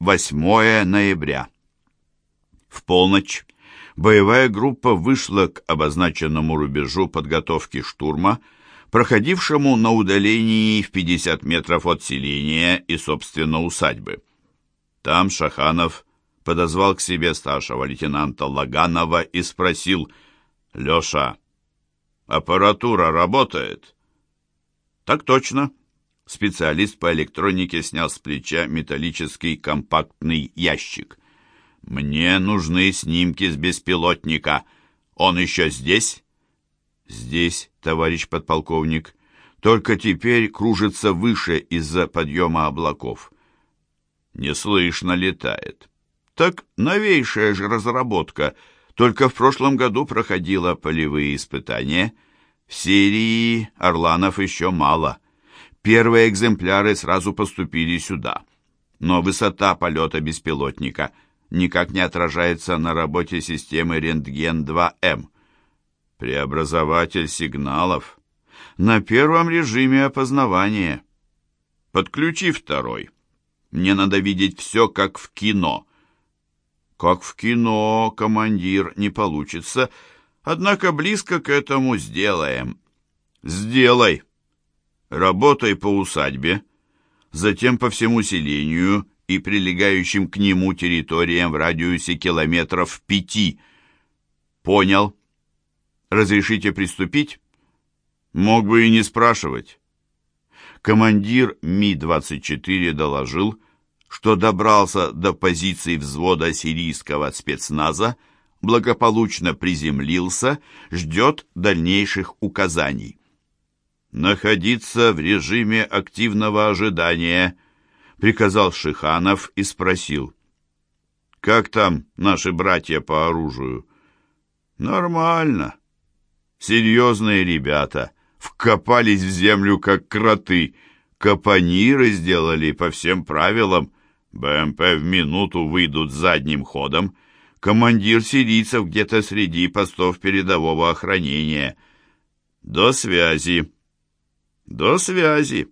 8 ноября. В полночь боевая группа вышла к обозначенному рубежу подготовки штурма, проходившему на удалении в 50 метров от селения и, собственно, усадьбы. Там Шаханов подозвал к себе старшего лейтенанта Лаганова и спросил, «Леша, аппаратура работает?» «Так точно». Специалист по электронике снял с плеча металлический компактный ящик. «Мне нужны снимки с беспилотника. Он еще здесь?» «Здесь, товарищ подполковник. Только теперь кружится выше из-за подъема облаков». «Не слышно летает». «Так новейшая же разработка. Только в прошлом году проходила полевые испытания. В серии «Орланов» еще мало». Первые экземпляры сразу поступили сюда. Но высота полета беспилотника никак не отражается на работе системы рентген-2М. Преобразователь сигналов на первом режиме опознавания. Подключи второй. Мне надо видеть все, как в кино. Как в кино, командир, не получится, однако близко к этому сделаем. Сделай. Работай по усадьбе, затем по всему селению и прилегающим к нему территориям в радиусе километров пяти. Понял. Разрешите приступить? Мог бы и не спрашивать. Командир Ми-24 доложил, что добрался до позиции взвода сирийского спецназа, благополучно приземлился, ждет дальнейших указаний находиться в режиме активного ожидания», — приказал Шиханов и спросил. «Как там наши братья по оружию?» «Нормально. Серьезные ребята. Вкопались в землю, как кроты. Капониры сделали по всем правилам. БМП в минуту выйдут задним ходом. Командир сирийцев где-то среди постов передового охранения. До связи». До связи.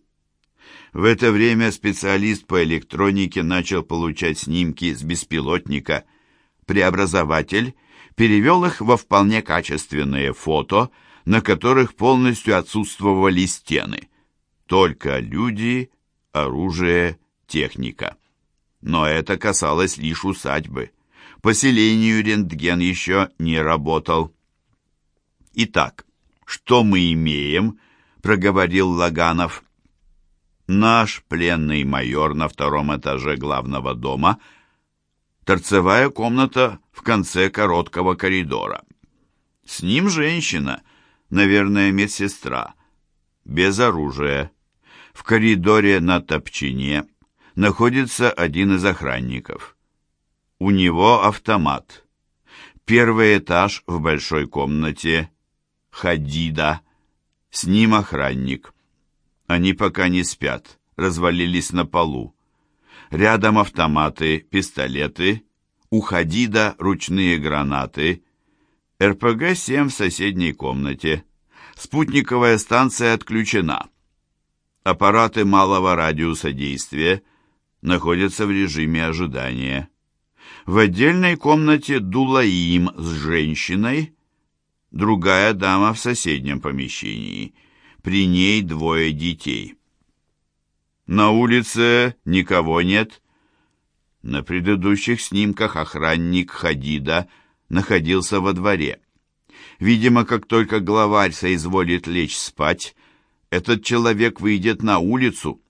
В это время специалист по электронике начал получать снимки с беспилотника. Преобразователь перевел их во вполне качественные фото, на которых полностью отсутствовали стены. Только люди, оружие, техника. Но это касалось лишь усадьбы. Поселению рентген еще не работал. Итак, что мы имеем — проговорил Лаганов. «Наш пленный майор на втором этаже главного дома, торцевая комната в конце короткого коридора. С ним женщина, наверное, медсестра, без оружия. В коридоре на топчине находится один из охранников. У него автомат. Первый этаж в большой комнате. Хадида. С ним охранник. Они пока не спят, развалились на полу. Рядом автоматы, пистолеты, у Хадида ручные гранаты, РПГ-7 в соседней комнате. Спутниковая станция отключена. Аппараты малого радиуса действия находятся в режиме ожидания. В отдельной комнате Дулаим с женщиной другая дама в соседнем помещении. При ней двое детей. На улице никого нет. На предыдущих снимках охранник Хадида находился во дворе. Видимо, как только главарь соизволит лечь спать, этот человек выйдет на улицу.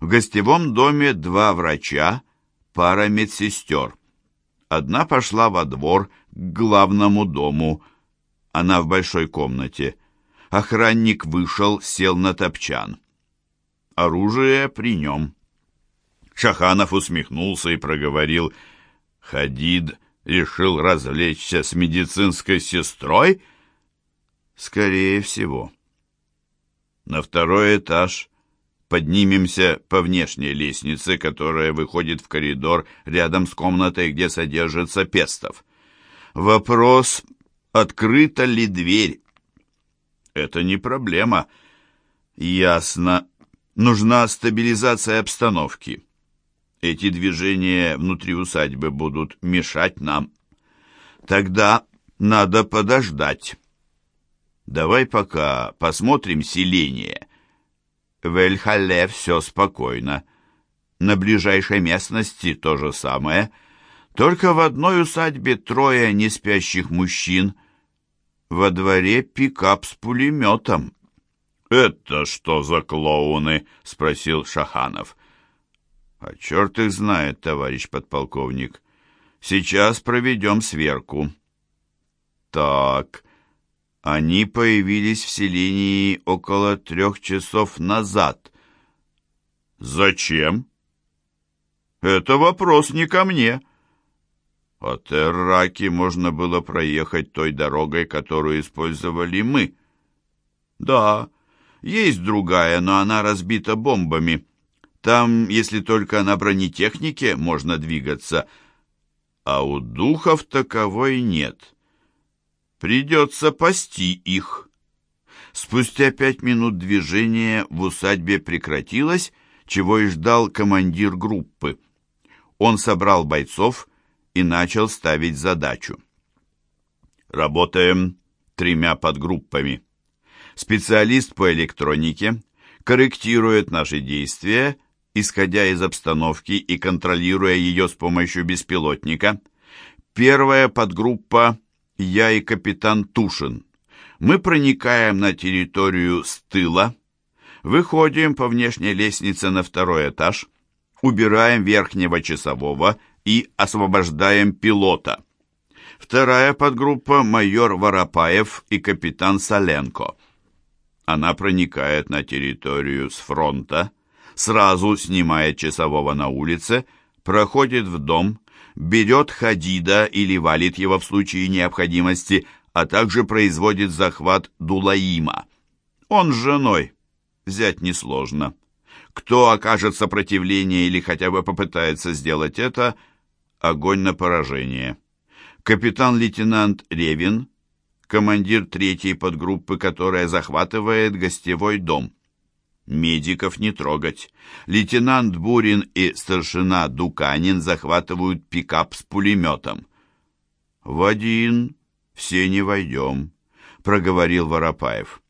В гостевом доме два врача, пара медсестер. Одна пошла во двор к главному дому – она в большой комнате. Охранник вышел, сел на топчан. Оружие при нем. Шаханов усмехнулся и проговорил. Хадид решил развлечься с медицинской сестрой? Скорее всего. На второй этаж поднимемся по внешней лестнице, которая выходит в коридор рядом с комнатой, где содержится Пестов. Вопрос открыта ли дверь. Это не проблема. Ясно. Нужна стабилизация обстановки. Эти движения внутри усадьбы будут мешать нам. Тогда надо подождать. Давай пока посмотрим селение. В Эль-Хале все спокойно. На ближайшей местности то же самое. Только в одной усадьбе трое неспящих мужчин. Во дворе пикап с пулеметом. «Это что за клоуны?» — спросил Шаханов. «А черт их знает, товарищ подполковник. Сейчас проведем сверку». «Так, они появились в селении около трех часов назад». «Зачем?» «Это вопрос не ко мне». От Эрраки можно было проехать той дорогой, которую использовали мы. Да, есть другая, но она разбита бомбами. Там, если только на бронетехнике, можно двигаться, а у духов таковой нет. Придется пасти их. Спустя пять минут движение в усадьбе прекратилось, чего и ждал командир группы. Он собрал бойцов и начал ставить задачу. Работаем тремя подгруппами. Специалист по электронике корректирует наши действия, исходя из обстановки и контролируя ее с помощью беспилотника. Первая подгруппа «Я и капитан Тушин». Мы проникаем на территорию с тыла, выходим по внешней лестнице на второй этаж, убираем верхнего часового и освобождаем пилота. Вторая подгруппа – майор Воропаев и капитан Соленко. Она проникает на территорию с фронта, сразу снимает часового на улице, проходит в дом, берет Хадида или валит его в случае необходимости, а также производит захват Дулаима. Он с женой. Взять несложно. Кто окажет сопротивление или хотя бы попытается сделать это – Огонь на поражение. Капитан-лейтенант Ревин, командир третьей подгруппы, которая захватывает гостевой дом. Медиков не трогать. Лейтенант Бурин и старшина Дуканин захватывают пикап с пулеметом. «В один все не войдем», — проговорил Воропаев.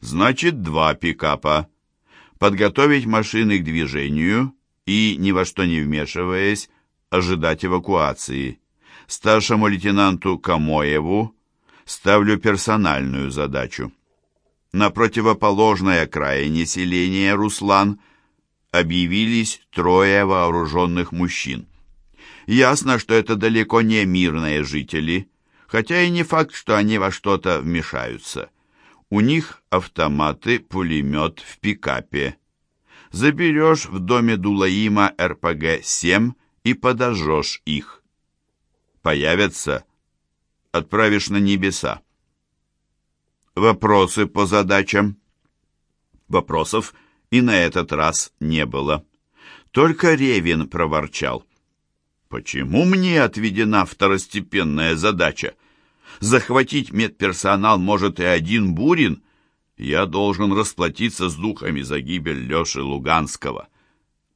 «Значит, два пикапа. Подготовить машины к движению и, ни во что не вмешиваясь, ожидать эвакуации. Старшему лейтенанту Камоеву ставлю персональную задачу. На противоположной окраине селения Руслан объявились трое вооруженных мужчин. Ясно, что это далеко не мирные жители, хотя и не факт, что они во что-то вмешаются. У них автоматы, пулемет в пикапе. Заберешь в доме Дулаима РПГ-7 и подожжешь их. Появятся, отправишь на небеса. Вопросы по задачам? Вопросов и на этот раз не было. Только Ревин проворчал. «Почему мне отведена второстепенная задача? Захватить медперсонал может и один Бурин. Я должен расплатиться с духами за гибель Леши Луганского».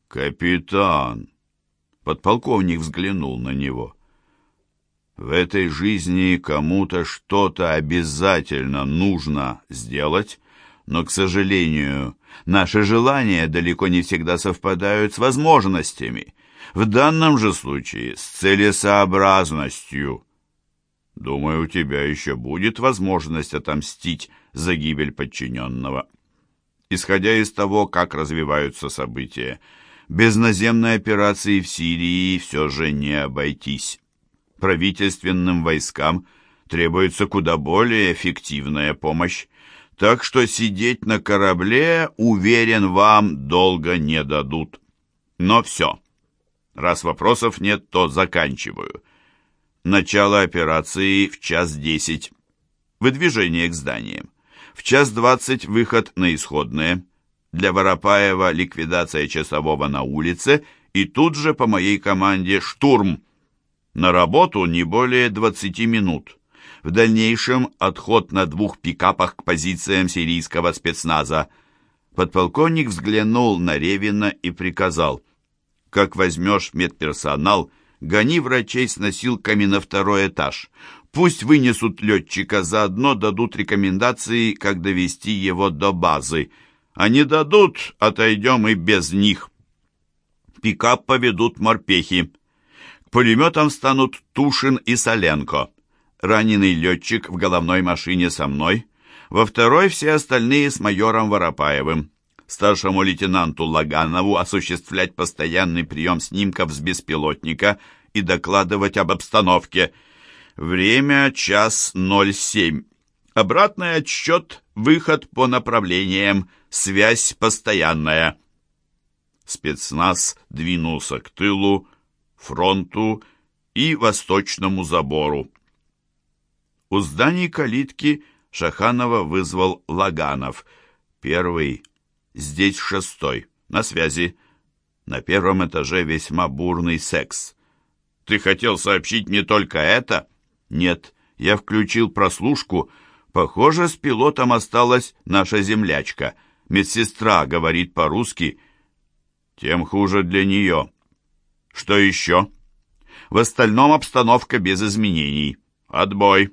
«Капитан, Подполковник взглянул на него. В этой жизни кому-то что-то обязательно нужно сделать, но, к сожалению, наши желания далеко не всегда совпадают с возможностями. В данном же случае с целесообразностью. Думаю, у тебя еще будет возможность отомстить за гибель подчиненного. Исходя из того, как развиваются события, без наземной операции в Сирии все же не обойтись. Правительственным войскам требуется куда более эффективная помощь, так что сидеть на корабле, уверен, вам долго не дадут. Но все. Раз вопросов нет, то заканчиваю. Начало операции в час десять. Выдвижение к зданиям. В час двадцать выход на исходное. Для Воропаева ликвидация часового на улице и тут же по моей команде штурм. На работу не более 20 минут. В дальнейшем отход на двух пикапах к позициям сирийского спецназа. Подполковник взглянул на Ревина и приказал как возьмешь медперсонал, гони врачей с носилками на второй этаж. Пусть вынесут летчика, заодно дадут рекомендации, как довести его до базы. Не дадут, отойдем и без них. Пикап поведут морпехи. К пулеметам станут Тушин и Соленко. Раненый летчик в головной машине со мной. Во второй все остальные с майором Воропаевым. Старшему лейтенанту Лаганову осуществлять постоянный прием снимков с беспилотника и докладывать об обстановке – Время час 07. Обратный отсчет, выход по направлениям, связь постоянная. Спецназ двинулся к тылу, фронту и восточному забору. У зданий калитки Шаханова вызвал Лаганов. Первый, здесь шестой, на связи. На первом этаже весьма бурный секс. «Ты хотел сообщить мне только это?» Нет, я включил прослушку. Похоже, с пилотом осталась наша землячка. Медсестра говорит по-русски. Тем хуже для нее. Что еще? В остальном обстановка без изменений. Отбой.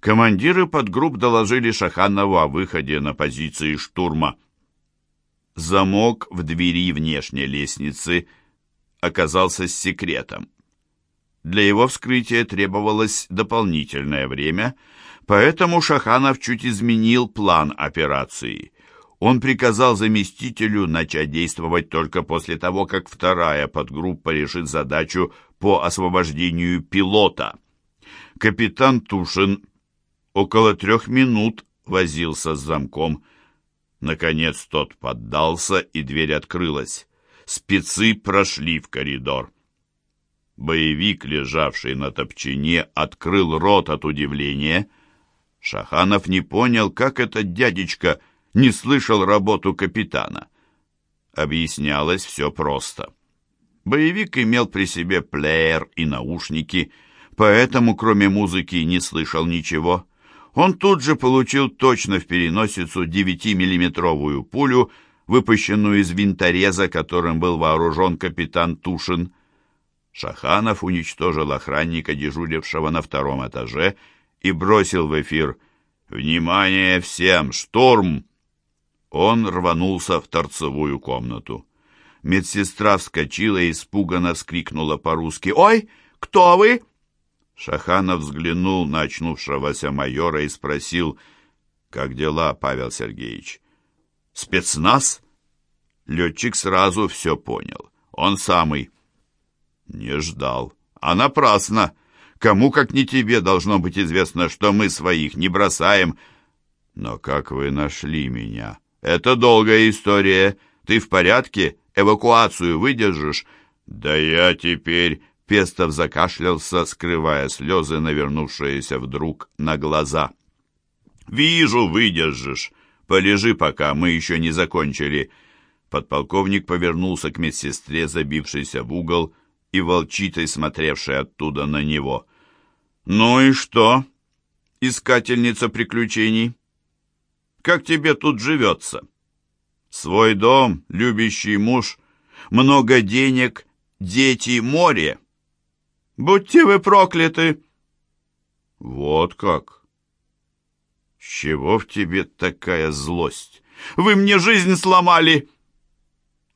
Командиры подгрупп доложили Шаханову о выходе на позиции штурма. Замок в двери внешней лестницы оказался с секретом. Для его вскрытия требовалось дополнительное время, поэтому Шаханов чуть изменил план операции. Он приказал заместителю начать действовать только после того, как вторая подгруппа решит задачу по освобождению пилота. Капитан Тушин около трех минут возился с замком. Наконец тот поддался, и дверь открылась. Спецы прошли в коридор. Боевик, лежавший на топчине, открыл рот от удивления. Шаханов не понял, как этот дядечка не слышал работу капитана. Объяснялось все просто. Боевик имел при себе плеер и наушники, поэтому кроме музыки не слышал ничего. Он тут же получил точно в переносицу 9-миллиметровую пулю, выпущенную из винтореза, которым был вооружен капитан Тушин. Шаханов уничтожил охранника, дежурившего на втором этаже, и бросил в эфир «Внимание всем! Штурм!» Он рванулся в торцевую комнату. Медсестра вскочила и испуганно вскрикнула по-русски «Ой, кто вы?» Шаханов взглянул на очнувшегося майора и спросил «Как дела, Павел Сергеевич?» «Спецназ?» Летчик сразу все понял. Он самый. Не ждал. А напрасно. Кому, как не тебе, должно быть известно, что мы своих не бросаем. Но как вы нашли меня? Это долгая история. Ты в порядке? Эвакуацию выдержишь? Да я теперь... Пестов закашлялся, скрывая слезы, навернувшиеся вдруг на глаза. «Вижу, выдержишь. Полежи пока, мы еще не закончили». Подполковник повернулся к медсестре, забившейся в угол, и волчитой, смотревшей оттуда на него. «Ну и что, искательница приключений? Как тебе тут живется? Свой дом, любящий муж, много денег, дети, море. Будьте вы прокляты!» «Вот как! С чего в тебе такая злость? Вы мне жизнь сломали!»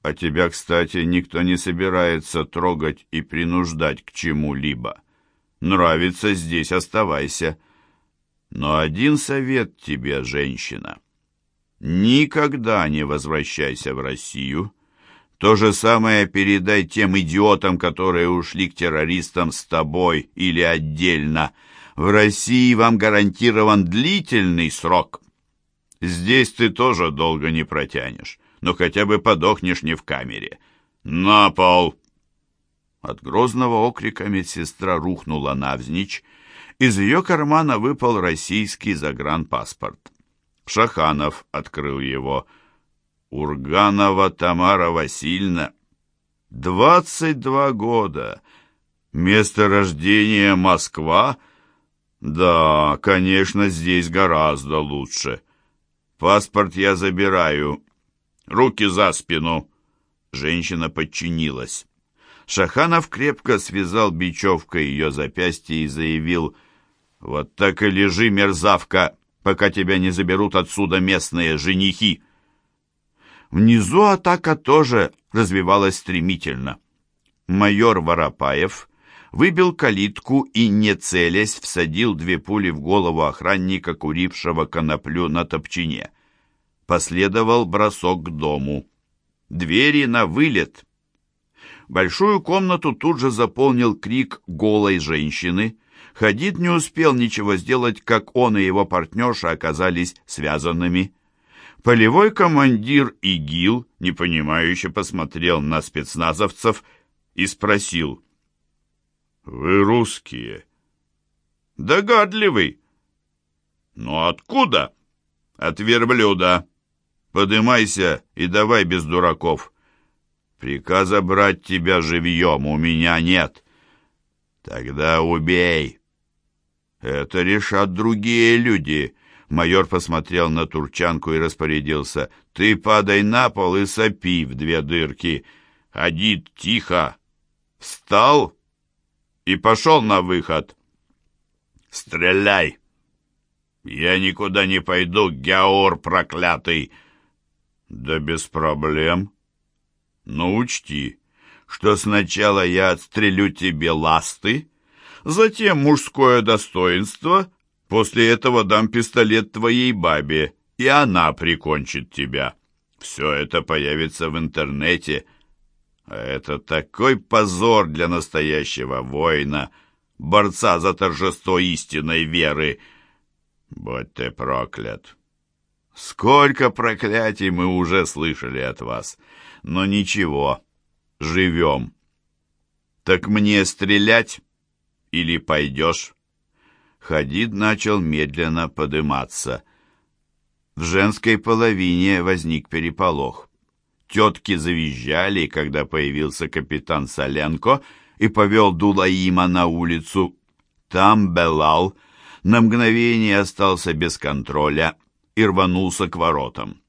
А тебя, кстати, никто не собирается трогать и принуждать к чему-либо. Нравится здесь, оставайся. Но один совет тебе, женщина. Никогда не возвращайся в Россию. То же самое передай тем идиотам, которые ушли к террористам с тобой или отдельно. В России вам гарантирован длительный срок. Здесь ты тоже долго не протянешь но хотя бы подохнешь не в камере. На пол!» От грозного окрика медсестра рухнула навзничь. Из ее кармана выпал российский загранпаспорт. Шаханов открыл его. Урганова Тамара Васильевна. Двадцать два года. Место рождения Москва? Да, конечно, здесь гораздо лучше. Паспорт я забираю. Руки за спину!» Женщина подчинилась. Шаханов крепко связал бечевкой ее запястье и заявил «Вот так и лежи, мерзавка, пока тебя не заберут отсюда местные женихи». Внизу атака тоже развивалась стремительно. Майор Воропаев выбил калитку и, не целясь, всадил две пули в голову охранника, курившего коноплю на топчине. Последовал бросок к дому. Двери на вылет. Большую комнату тут же заполнил крик голой женщины. Хадид не успел ничего сделать, как он и его партнерша оказались связанными. Полевой командир ИГИЛ, непонимающе посмотрел на спецназовцев и спросил — «Вы русские?» «Догадливый». «Но откуда?» «От верблюда. Подымайся и давай без дураков. Приказа брать тебя живьем у меня нет. Тогда убей». «Это решат другие люди». Майор посмотрел на турчанку и распорядился. «Ты падай на пол и сопи в две дырки. Ходи тихо. Встал?» и пошел на выход. «Стреляй! Я никуда не пойду, Геор проклятый!» «Да без проблем. Но учти, что сначала я отстрелю тебе ласты, затем мужское достоинство, после этого дам пистолет твоей бабе, и она прикончит тебя. Все это появится в интернете». Это такой позор для настоящего воина, борца за торжество истинной веры. Будь ты проклят! Сколько проклятий мы уже слышали от вас, но ничего, живем. Так мне стрелять или пойдешь? Хадид начал медленно подыматься. В женской половине возник переполох. Тетки завизжали, когда появился капитан Соленко и повел Дулаима на улицу. Там Белал на мгновение остался без контроля и рванулся к воротам.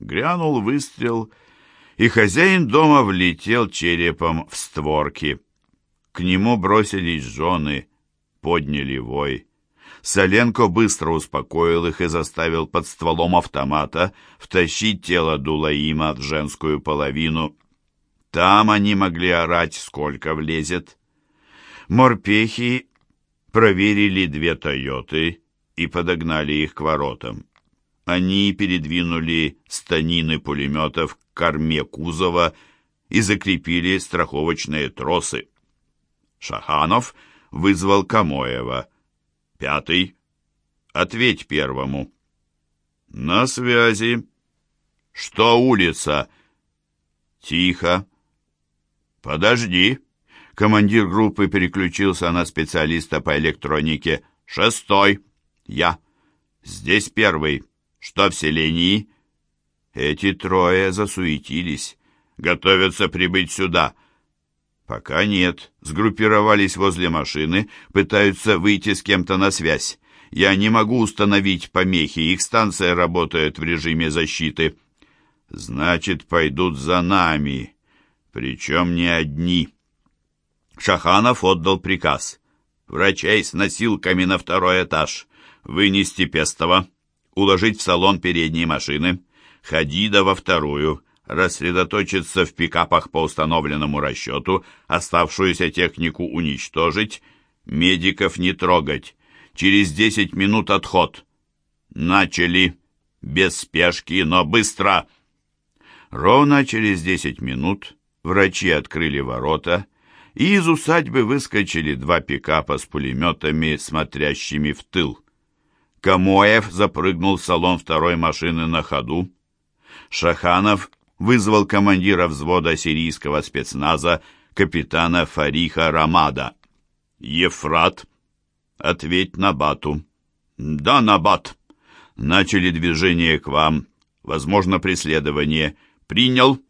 Грянул выстрел, и хозяин дома влетел черепом в створки. К нему бросились жены, подняли вой. Соленко быстро успокоил их и заставил под стволом автомата втащить тело Дулаима в женскую половину. Там они могли орать, сколько влезет. Морпехи проверили две «Тойоты» и подогнали их к воротам. Они передвинули станины пулеметов к корме кузова и закрепили страховочные тросы. Шаханов вызвал Камоева — Пятый. Ответь первому. На связи. Что улица? Тихо. Подожди. Командир группы переключился на специалиста по электронике. Шестой. Я. Здесь первый. Что в селении? Эти трое засуетились. Готовятся прибыть сюда. «Пока нет. Сгруппировались возле машины, пытаются выйти с кем-то на связь. Я не могу установить помехи, их станция работает в режиме защиты». «Значит, пойдут за нами, причем не одни». Шаханов отдал приказ. «Врачей с носилками на второй этаж. Вынести Пестова, уложить в салон передней машины, Хадида во вторую» рассредоточиться в пикапах по установленному расчету, оставшуюся технику уничтожить, медиков не трогать. Через десять минут отход. Начали. Без спешки, но быстро. Ровно через десять минут врачи открыли ворота, и из усадьбы выскочили два пикапа с пулеметами, смотрящими в тыл. Камоев запрыгнул в салон второй машины на ходу. Шаханов вызвал командира взвода сирийского спецназа капитана Фариха Рамада. «Ефрат, ответь Набату». «Да, Набат. Начали движение к вам. Возможно, преследование. Принял.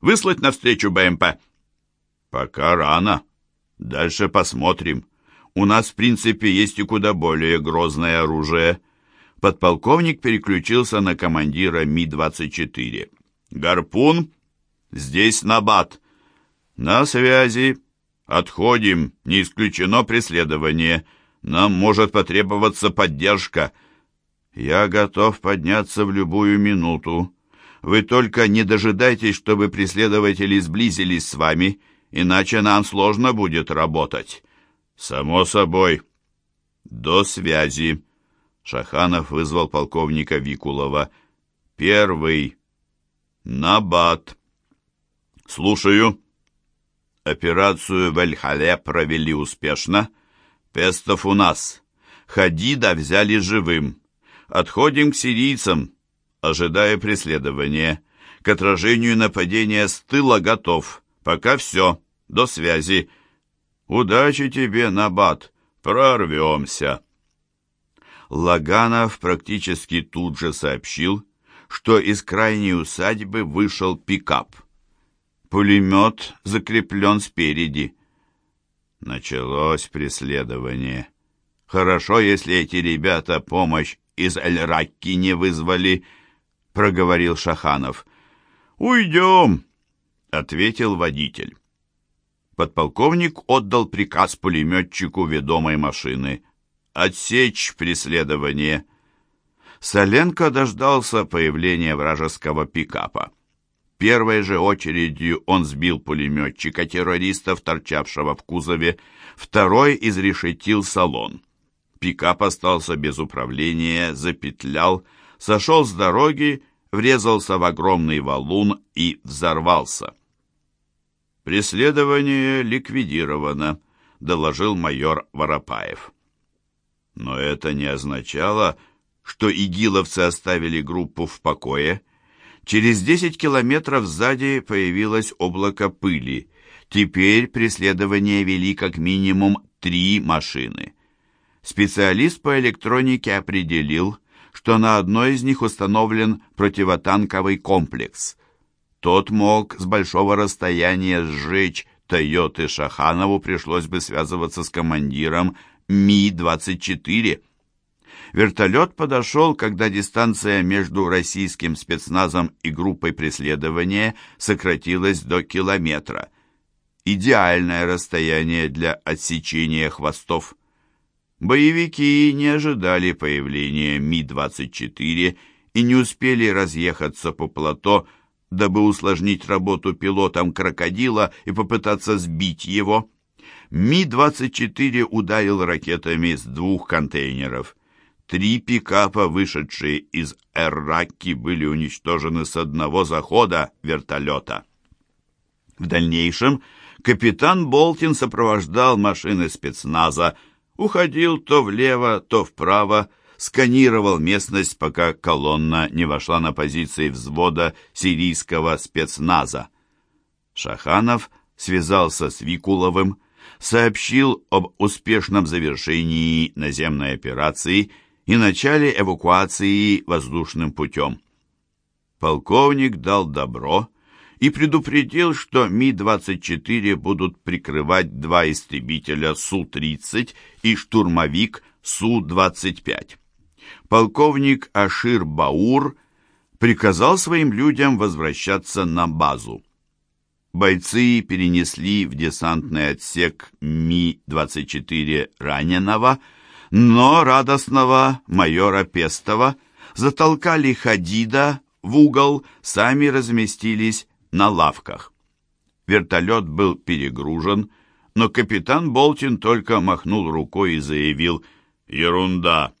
Выслать навстречу БМП». «Пока рано. Дальше посмотрим. У нас, в принципе, есть и куда более грозное оружие». Подполковник переключился на командира Ми-24. «Гарпун, здесь набат». «На связи. Отходим. Не исключено преследование. Нам может потребоваться поддержка». «Я готов подняться в любую минуту. Вы только не дожидайтесь, чтобы преследователи сблизились с вами, иначе нам сложно будет работать». «Само собой». «До связи». Шаханов вызвал полковника Викулова. «Первый. Набат». «Слушаю». Операцию в Эль-Хале провели успешно. Пестов у нас. Хадида взяли живым. Отходим к сирийцам, ожидая преследования. К отражению нападения с тыла готов. Пока все. До связи. Удачи тебе, Набат. Прорвемся. Лаганов практически тут же сообщил, что из крайней усадьбы вышел пикап. Пулемет закреплен спереди. Началось преследование. Хорошо, если эти ребята помощь из Эль-Ракки не вызвали, проговорил Шаханов. Уйдем, ответил водитель. Подполковник отдал приказ пулеметчику ведомой машины отсечь преследование. Соленко дождался появления вражеского пикапа. Первой же очередью он сбил пулеметчика террористов, торчавшего в кузове, второй изрешетил салон. Пикап остался без управления, запетлял, сошел с дороги, врезался в огромный валун и взорвался. «Преследование ликвидировано», — доложил майор Воропаев. Но это не означало, что игиловцы оставили группу в покое. Через 10 километров сзади появилось облако пыли. Теперь преследование вели как минимум три машины. Специалист по электронике определил, что на одной из них установлен противотанковый комплекс. Тот мог с большого расстояния сжечь Тойоты Шаханову пришлось бы связываться с командиром Ми-24. Вертолет подошел, когда дистанция между российским спецназом и группой преследования сократилась до километра. Идеальное расстояние для отсечения хвостов. Боевики не ожидали появления Ми-24 и не успели разъехаться по плато, дабы усложнить работу пилотам «Крокодила» и попытаться сбить его. Ми-24 ударил ракетами с двух контейнеров. Три пикапа, вышедшие из Эрраки, были уничтожены с одного захода вертолета. В дальнейшем капитан Болтин сопровождал машины спецназа, уходил то влево, то вправо, сканировал местность, пока колонна не вошла на позиции взвода сирийского спецназа. Шаханов связался с Викуловым, сообщил об успешном завершении наземной операции и начале эвакуации воздушным путем. Полковник дал добро и предупредил, что Ми-24 будут прикрывать два истребителя Су-30 и штурмовик Су-25. Полковник Ашир Баур приказал своим людям возвращаться на базу. Бойцы перенесли в десантный отсек Ми-24 раненого, но радостного майора Пестова затолкали Хадида в угол, сами разместились на лавках. Вертолет был перегружен, но капитан Болтин только махнул рукой и заявил «Ерунда!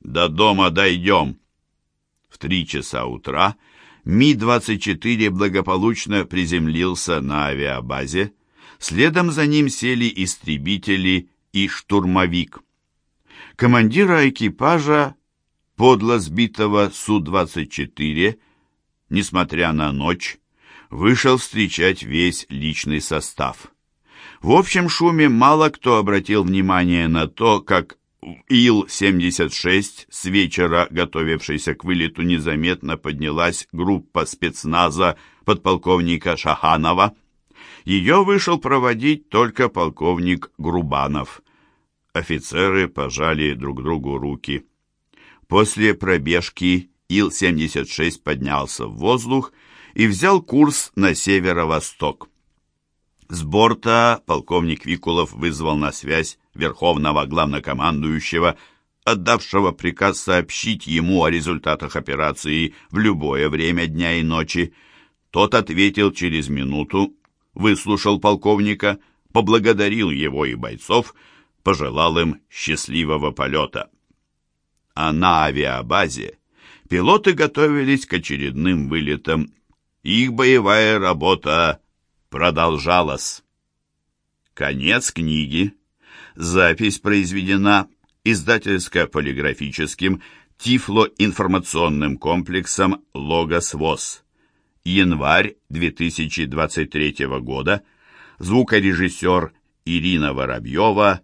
До дома дойдем!» В три часа утра Ми-24 благополучно приземлился на авиабазе. Следом за ним сели истребители и штурмовик. Командира экипажа, подло сбитого Су-24, несмотря на ночь, вышел встречать весь личный состав. В общем шуме мало кто обратил внимание на то, как Ил-76 с вечера, готовившейся к вылету, незаметно поднялась группа спецназа подполковника Шаханова. Ее вышел проводить только полковник Грубанов. Офицеры пожали друг другу руки. После пробежки Ил-76 поднялся в воздух и взял курс на северо-восток. С борта полковник Викулов вызвал на связь верховного главнокомандующего, отдавшего приказ сообщить ему о результатах операции в любое время дня и ночи. Тот ответил через минуту, выслушал полковника, поблагодарил его и бойцов, пожелал им счастливого полета. А на авиабазе пилоты готовились к очередным вылетам. Их боевая работа продолжалась. Конец книги. Запись произведена издательско-полиграфическим тифлоинформационным комплексом «Логос ВОЗ». Январь 2023 года. Звукорежиссер Ирина Воробьева